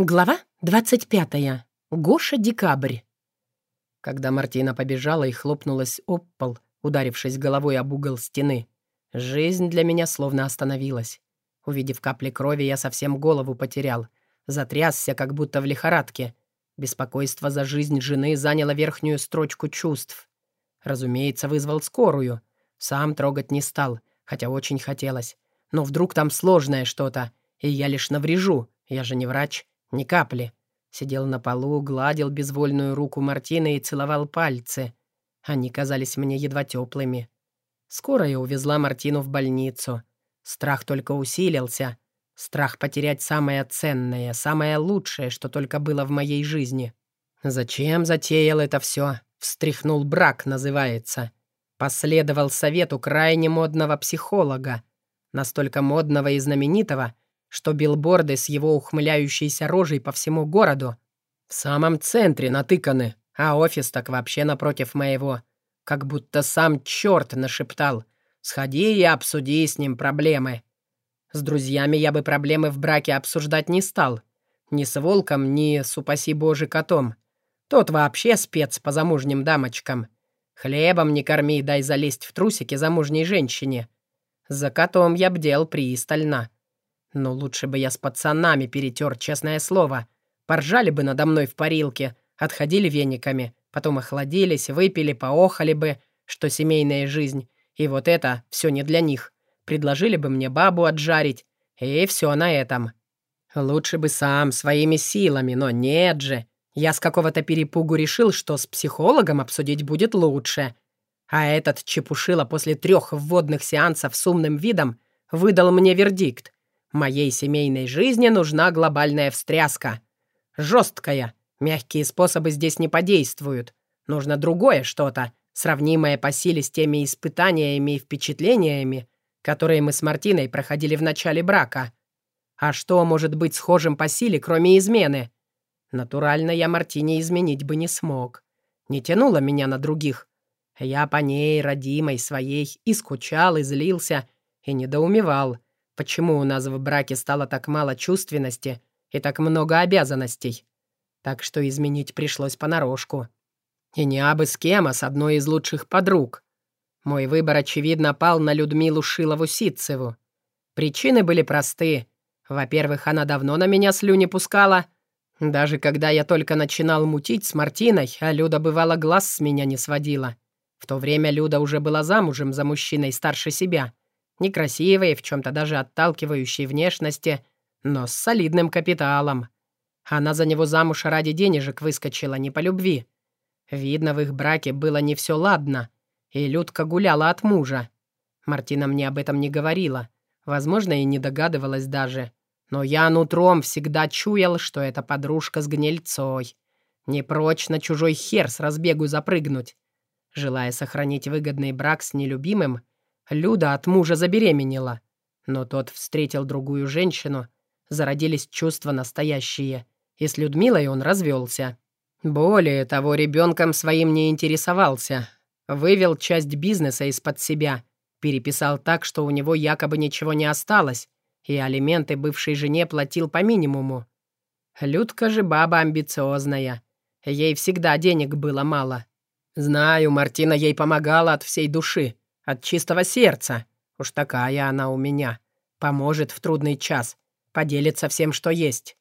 Глава 25. Гоша Декабрь. Когда Мартина побежала и хлопнулась об пол, ударившись головой об угол стены, жизнь для меня словно остановилась. Увидев капли крови, я совсем голову потерял. Затрясся, как будто в лихорадке. Беспокойство за жизнь жены заняло верхнюю строчку чувств. Разумеется, вызвал скорую. Сам трогать не стал, хотя очень хотелось. Но вдруг там сложное что-то, и я лишь наврежу, я же не врач. Ни капли. Сидел на полу, гладил безвольную руку Мартины и целовал пальцы. Они казались мне едва теплыми. Скоро я увезла Мартину в больницу. Страх только усилился. Страх потерять самое ценное, самое лучшее, что только было в моей жизни. Зачем затеял это все? Встряхнул брак, называется. Последовал совету крайне модного психолога. Настолько модного и знаменитого — что билборды с его ухмыляющейся рожей по всему городу в самом центре натыканы, а офис так вообще напротив моего. Как будто сам черт нашептал. «Сходи и обсуди с ним проблемы». С друзьями я бы проблемы в браке обсуждать не стал. Ни с волком, ни с, упаси боже, котом. Тот вообще спец по замужним дамочкам. Хлебом не корми, дай залезть в трусики замужней женщине. За котом я бдел пристально. Но лучше бы я с пацанами перетер, честное слово. Поржали бы надо мной в парилке, отходили вениками, потом охладились, выпили, поохали бы, что семейная жизнь. И вот это все не для них. Предложили бы мне бабу отжарить, и все на этом. Лучше бы сам, своими силами, но нет же. Я с какого-то перепугу решил, что с психологом обсудить будет лучше. А этот чепушила после трех вводных сеансов с умным видом выдал мне вердикт. Моей семейной жизни нужна глобальная встряска. Жесткая. Мягкие способы здесь не подействуют. Нужно другое что-то, сравнимое по силе с теми испытаниями и впечатлениями, которые мы с Мартиной проходили в начале брака. А что может быть схожим по силе, кроме измены? Натурально я Мартине изменить бы не смог. Не тянула меня на других. Я по ней, родимой своей, и скучал, и злился, и недоумевал — почему у нас в браке стало так мало чувственности и так много обязанностей. Так что изменить пришлось понарошку. И не абы с кем, а с одной из лучших подруг. Мой выбор, очевидно, пал на Людмилу Шилову-Ситцеву. Причины были просты. Во-первых, она давно на меня слюни пускала. Даже когда я только начинал мутить с Мартиной, а Люда, бывало, глаз с меня не сводила. В то время Люда уже была замужем за мужчиной старше себя — Некрасивой, в чем-то даже отталкивающей внешности, но с солидным капиталом. Она за него замуж ради денежек выскочила, не по любви. Видно, в их браке было не все ладно, и Людка гуляла от мужа. Мартина мне об этом не говорила, возможно, и не догадывалась даже. Но я нутром всегда чуял, что это подружка с гнильцой. Не прочь на чужой хер с разбегу запрыгнуть. Желая сохранить выгодный брак с нелюбимым, Люда от мужа забеременела, но тот встретил другую женщину, зародились чувства настоящие, и с Людмилой он развелся. Более того, ребенком своим не интересовался, вывел часть бизнеса из-под себя, переписал так, что у него якобы ничего не осталось, и алименты бывшей жене платил по минимуму. Людка же баба амбициозная. Ей всегда денег было мало. Знаю, Мартина ей помогала от всей души, от чистого сердца. Уж такая она у меня. Поможет в трудный час. Поделится всем, что есть.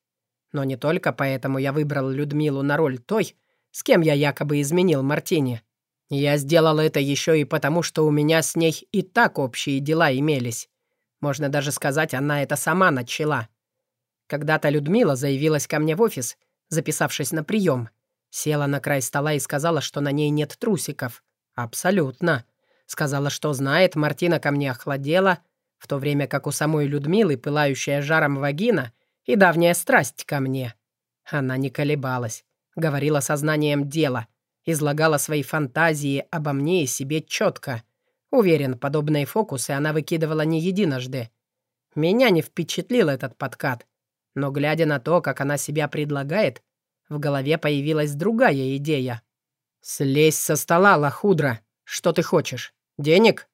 Но не только поэтому я выбрал Людмилу на роль той, с кем я якобы изменил Мартине. Я сделал это еще и потому, что у меня с ней и так общие дела имелись. Можно даже сказать, она это сама начала. Когда-то Людмила заявилась ко мне в офис, записавшись на прием. Села на край стола и сказала, что на ней нет трусиков. Абсолютно. Сказала, что знает, Мартина ко мне охладела, в то время как у самой Людмилы пылающая жаром вагина и давняя страсть ко мне. Она не колебалась, говорила сознанием дела, излагала свои фантазии обо мне и себе четко. Уверен, подобные фокусы она выкидывала не единожды. Меня не впечатлил этот подкат, но, глядя на то, как она себя предлагает, в голове появилась другая идея. «Слезь со стола, лохудра! Что ты хочешь? Денег?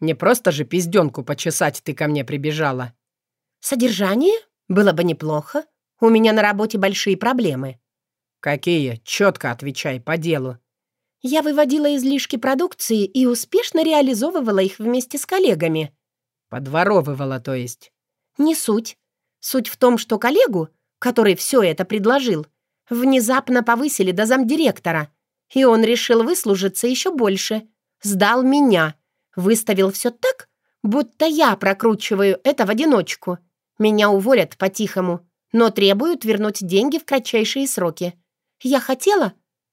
Не просто же пизденку почесать ты ко мне прибежала». «Содержание? Было бы неплохо», У меня на работе большие проблемы». «Какие? Четко отвечай, по делу». Я выводила излишки продукции и успешно реализовывала их вместе с коллегами. Подворовывала, то есть. Не суть. Суть в том, что коллегу, который все это предложил, внезапно повысили до замдиректора, и он решил выслужиться еще больше. Сдал меня. Выставил все так, будто я прокручиваю это в одиночку. Меня уволят по-тихому, но требуют вернуть деньги в кратчайшие сроки. Я хотела,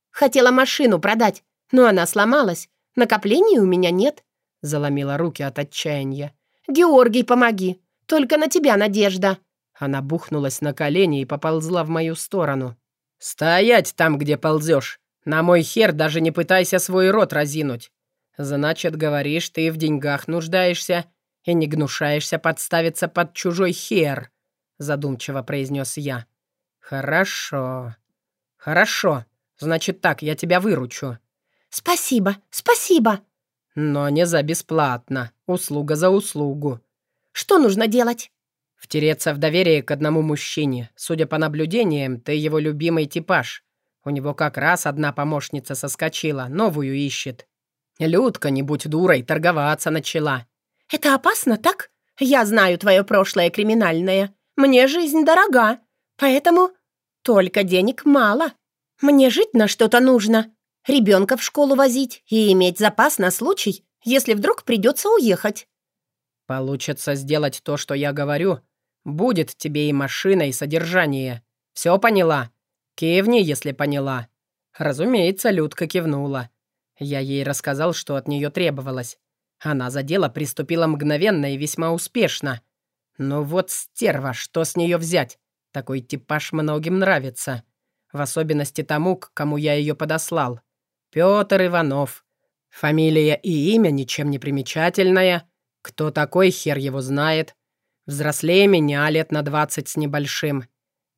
Хотела машину продать, но она сломалась. Накоплений у меня нет». Заломила руки от отчаяния. «Георгий, помоги! Только на тебя надежда!» Она бухнулась на колени и поползла в мою сторону. «Стоять там, где ползешь! На мой хер даже не пытайся свой рот разинуть! Значит, говоришь, ты в деньгах нуждаешься и не гнушаешься подставиться под чужой хер!» Задумчиво произнес я. «Хорошо, хорошо. Значит так, я тебя выручу». «Спасибо, спасибо!» «Но не за бесплатно. Услуга за услугу». «Что нужно делать?» «Втереться в доверие к одному мужчине. Судя по наблюдениям, ты его любимый типаж. У него как раз одна помощница соскочила, новую ищет. Людка, не будь дурой, торговаться начала». «Это опасно, так? Я знаю твое прошлое криминальное. Мне жизнь дорога, поэтому только денег мало». Мне жить на что-то нужно. Ребенка в школу возить и иметь запас на случай, если вдруг придется уехать. Получится сделать то, что я говорю. Будет тебе и машина, и содержание. Все поняла? Кивни, если поняла. Разумеется, Людка кивнула. Я ей рассказал, что от нее требовалось. Она за дело приступила мгновенно и весьма успешно. Но вот стерва, что с нее взять? Такой типаж многим нравится в особенности тому, к кому я ее подослал. Петр Иванов. Фамилия и имя ничем не примечательная. Кто такой, хер его знает. Взрослее меня лет на двадцать с небольшим.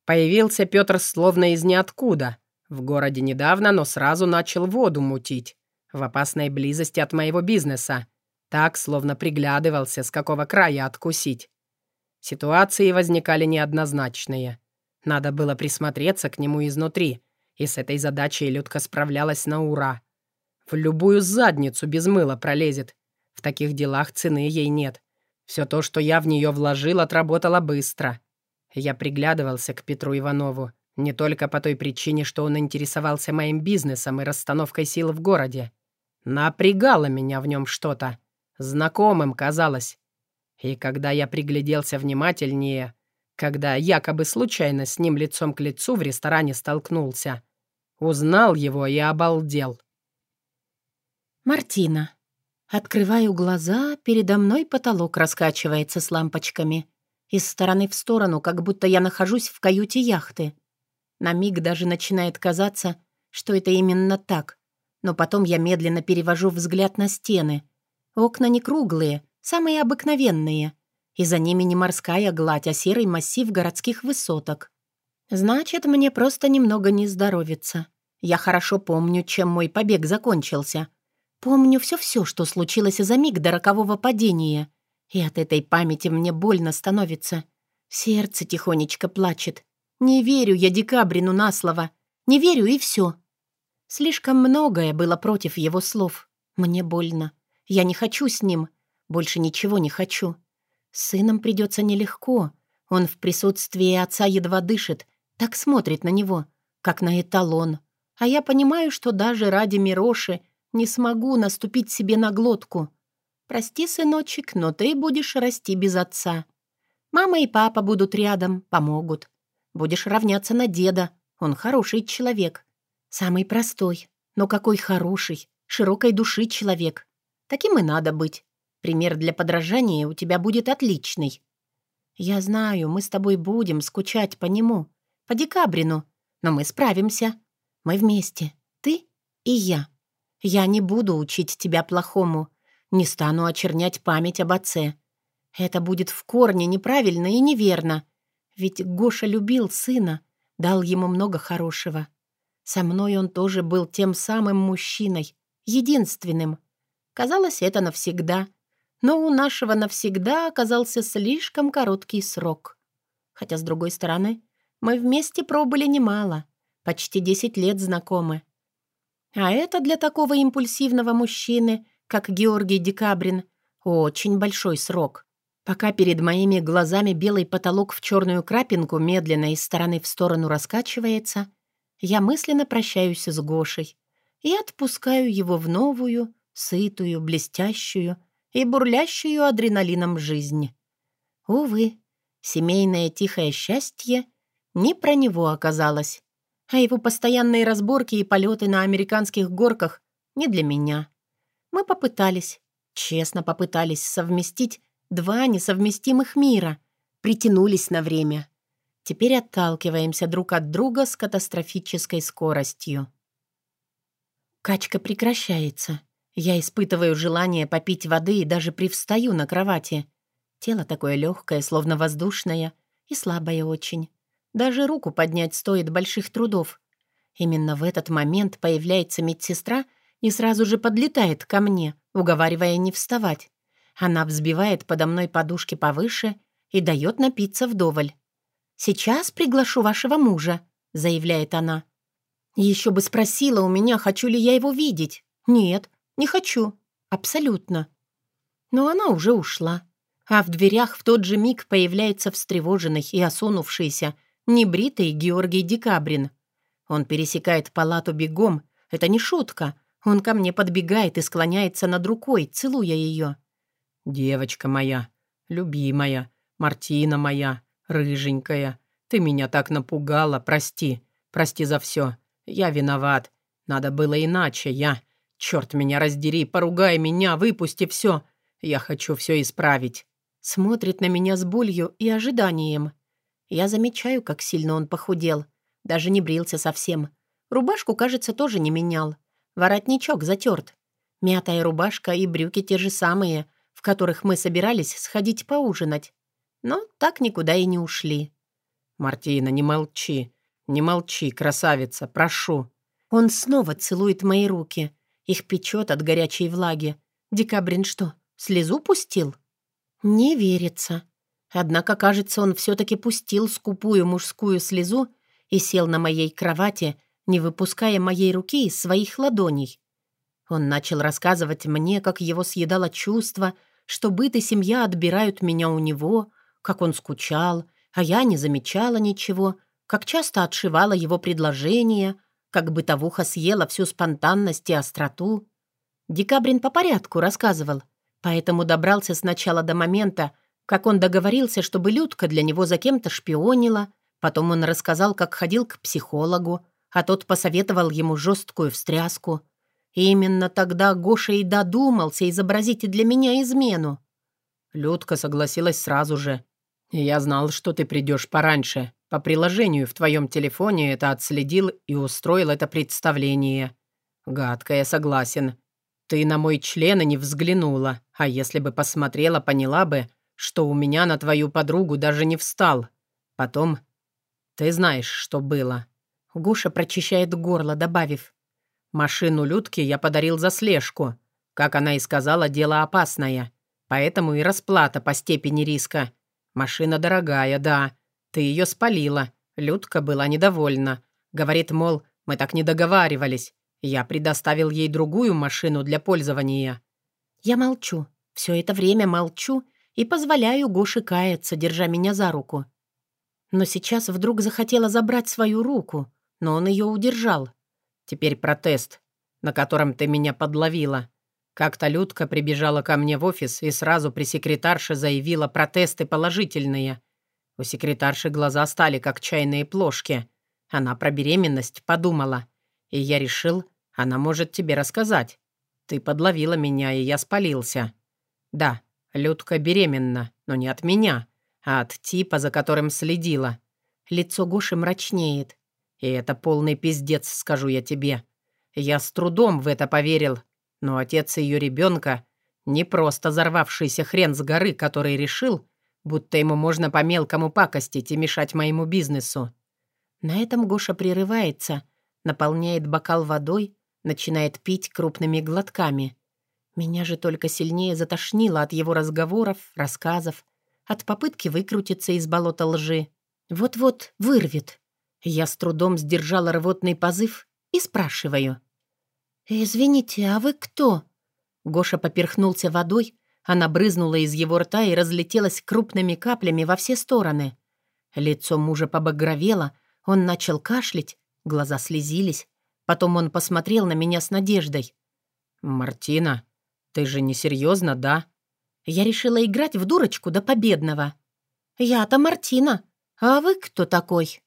Появился Петр словно из ниоткуда. В городе недавно, но сразу начал воду мутить. В опасной близости от моего бизнеса. Так, словно приглядывался, с какого края откусить. Ситуации возникали неоднозначные. Надо было присмотреться к нему изнутри, и с этой задачей Людка справлялась на ура. В любую задницу без мыла пролезет. В таких делах цены ей нет. Все то, что я в нее вложил, отработало быстро. Я приглядывался к Петру Иванову не только по той причине, что он интересовался моим бизнесом и расстановкой сил в городе. Напрягало меня в нем что-то. Знакомым казалось. И когда я пригляделся внимательнее, когда якобы случайно с ним лицом к лицу в ресторане столкнулся. Узнал его и обалдел. Мартина. Открываю глаза, передо мной потолок раскачивается с лампочками. Из стороны в сторону, как будто я нахожусь в каюте яхты. На миг даже начинает казаться, что это именно так. Но потом я медленно перевожу взгляд на стены. Окна не круглые, самые обыкновенные — и за ними не морская гладь, а серый массив городских высоток. Значит, мне просто немного не здоровится. Я хорошо помню, чем мой побег закончился. Помню все-все, что случилось за миг до рокового падения. И от этой памяти мне больно становится. Сердце тихонечко плачет. Не верю я Декабрину на слово. Не верю и все. Слишком многое было против его слов. Мне больно. Я не хочу с ним. Больше ничего не хочу. сыном придется нелегко. Он в присутствии отца едва дышит, так смотрит на него, как на эталон. А я понимаю, что даже ради Мироши не смогу наступить себе на глотку. Прости, сыночек, но ты будешь расти без отца. Мама и папа будут рядом, помогут. Будешь равняться на деда, он хороший человек. Самый простой, но какой хороший, широкой души человек. Таким и надо быть. Пример для подражания у тебя будет отличный. Я знаю, мы с тобой будем скучать по нему, по Декабрину, но мы справимся. Мы вместе, ты и я. Я не буду учить тебя плохому, не стану очернять память об отце. Это будет в корне неправильно и неверно. Ведь Гоша любил сына, дал ему много хорошего. Со мной он тоже был тем самым мужчиной, единственным. Казалось, это навсегда но у нашего навсегда оказался слишком короткий срок. Хотя, с другой стороны, Мы вместе пробыли немало, почти 10 лет знакомы. А это для такого импульсивного мужчины, как Георгий Декабрин, очень большой срок. Пока перед моими глазами белый потолок в черную крапинку медленно из стороны в сторону раскачивается, я мысленно прощаюсь с Гошей и отпускаю его в новую, сытую, блестящую и бурлящую адреналином жизнь. Увы, семейное тихое счастье не про него оказалось, а его постоянные разборки и полеты на американских горках не для меня. Мы попытались, честно попытались совместить два несовместимых мира, притянулись на время. Теперь отталкиваемся друг от друга с катастрофической скоростью. Качка прекращается. Я испытываю желание попить воды и даже привстаю на кровати. Тело такое легкое, словно воздушное, и слабое очень. Даже руку поднять стоит больших трудов. Именно в этот момент появляется медсестра и сразу же подлетает ко мне, уговаривая не вставать. Она взбивает подо мной подушки повыше и дает напиться вдоволь. «Сейчас приглашу вашего мужа», — заявляет она. Еще бы спросила у меня, хочу ли я его видеть. Нет, не хочу. Абсолютно. Но она уже ушла. А в дверях в тот же миг появляется встревоженный и осунувшийся, небритый Георгий Декабрин. Он пересекает палату бегом. Это не шутка. Он ко мне подбегает и склоняется над рукой, целуя ее. «Девочка моя, любимая, Мартина моя, рыженькая, ты меня так напугала, прости, прости за все. Я виноват. Надо было иначе, я... Черт меня раздери, поругай меня, выпусти все. Я хочу все исправить. Смотрит на меня с болью и ожиданием. Я замечаю, как сильно он похудел. Даже не брился совсем. Рубашку, кажется, тоже не менял. Воротничок затерт. Мятая рубашка и брюки те же самые, в которых мы собирались сходить поужинать. Но так никуда и не ушли. «Мартина, не молчи. «Не молчи, красавица, прошу». Он снова целует мои руки. Их печет от горячей влаги. Декабрин что, слезу пустил? Не верится. Однако, кажется, он все-таки пустил скупую мужскую слезу и сел на моей кровати, не выпуская моей руки из своих ладоней. Он начал рассказывать мне, как его съедало чувство, что быт и семья отбирают меня у него, как он скучал, а я не замечала ничего, как часто отшивала его предложения, как бытовуха съела всю спонтанность и остроту. Декабрин по порядку рассказывал, поэтому добрался сначала до момента, как он договорился, чтобы Людка для него за кем-то шпионила, потом он рассказал, как ходил к психологу, а тот посоветовал ему жесткую встряску. И именно тогда Гоша и додумался изобразить для меня измену. Людка согласилась сразу же. «Я знал, что ты придешь пораньше. По приложению в твоем телефоне это отследил и устроил это представление. Гадко, я согласен. Ты на мой член и не взглянула, а если бы посмотрела, поняла бы, что у меня на твою подругу даже не встал. Потом... Ты знаешь, что было». Гуша прочищает горло, добавив. «Машину Людки я подарил за слежку. Как она и сказала, дело опасное. Поэтому и расплата по степени риска. Машина дорогая, да, ты ее спалила. Людка была недовольна. Говорит, мол, мы так не договаривались. Я предоставил ей другую машину для пользования. Я молчу. Все это время молчу и позволяю Гоше каяться, держа меня за руку. Но сейчас вдруг захотела забрать свою руку, но он ее удержал. Теперь протест, на котором ты меня подловила. Как-то Людка прибежала ко мне в офис и сразу при секретарше заявила протесты положительные. У секретарши глаза стали, как чайные плошки. Она про беременность подумала. И я решил, она может тебе рассказать. Ты подловила меня, и я спалился. Да, Людка беременна, но не от меня, а от типа, за которым следила. Лицо Гоши мрачнеет. И это полный пиздец, скажу я тебе. Я с трудом в это поверил. Но отец ее ребенка не просто взорвавшийся хрен с горы, который решил, будто ему можно по-мелкому пакостить и мешать моему бизнесу. На этом Гоша прерывается, наполняет бокал водой, начинает пить крупными глотками. Меня же только сильнее затошнило от его разговоров, рассказов, от попытки выкрутиться из болота лжи. Вот-вот вырвет. Я с трудом сдержала рвотный позыв и спрашиваю. «Извините, а вы кто?» Гоша поперхнулся водой, она брызнула из его рта и разлетелась крупными каплями во все стороны. Лицо мужа побагровело, он начал кашлять, глаза слезились. Потом он посмотрел на меня с надеждой. «Мартина, ты же не серьезно, да?» Я решила играть в дурочку до победного. «Я-то Мартина, а вы кто такой?»